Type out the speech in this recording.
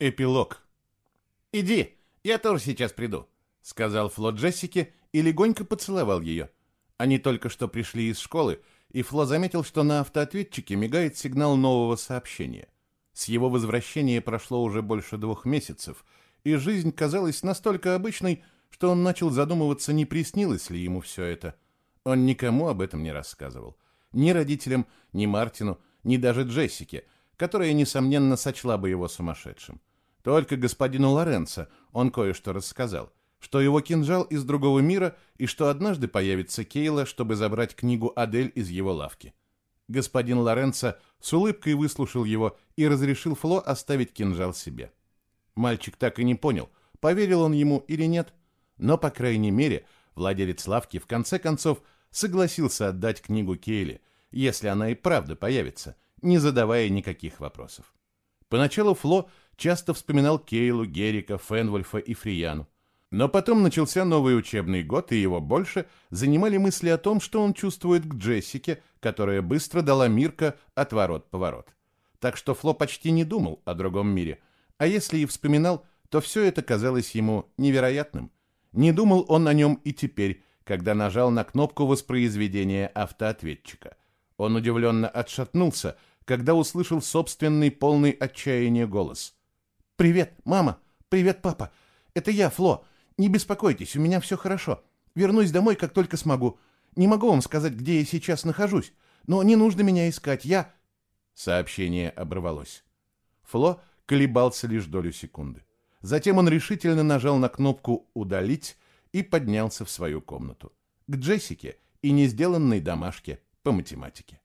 Эпилог. «Иди, я тоже сейчас приду», — сказал Фло Джессике и легонько поцеловал ее. Они только что пришли из школы, и Фло заметил, что на автоответчике мигает сигнал нового сообщения. С его возвращения прошло уже больше двух месяцев, и жизнь казалась настолько обычной, что он начал задумываться, не приснилось ли ему все это. Он никому об этом не рассказывал. Ни родителям, ни Мартину, ни даже Джессике, которая, несомненно, сочла бы его сумасшедшим. Только господину Лоренцо он кое-что рассказал, что его кинжал из другого мира и что однажды появится Кейла, чтобы забрать книгу Адель из его лавки. Господин Лоренцо с улыбкой выслушал его и разрешил Фло оставить кинжал себе. Мальчик так и не понял, поверил он ему или нет, но, по крайней мере, владелец лавки в конце концов согласился отдать книгу Кейле, если она и правда появится, не задавая никаких вопросов. Поначалу Фло часто вспоминал Кейлу, Герика, Фенвольфа и Фрияну. Но потом начался новый учебный год, и его больше занимали мысли о том, что он чувствует к Джессике, которая быстро дала Мирка отворот-поворот. Так что Фло почти не думал о другом мире, а если и вспоминал, то все это казалось ему невероятным. Не думал он о нем и теперь, когда нажал на кнопку воспроизведения автоответчика. Он удивленно отшатнулся, когда услышал собственный полный отчаяния голос. «Привет, мама! Привет, папа! Это я, Фло! Не беспокойтесь, у меня все хорошо. Вернусь домой, как только смогу. Не могу вам сказать, где я сейчас нахожусь, но не нужно меня искать, я...» Сообщение оборвалось. Фло колебался лишь долю секунды. Затем он решительно нажал на кнопку «Удалить» и поднялся в свою комнату. К Джессике и не сделанной домашке по математике.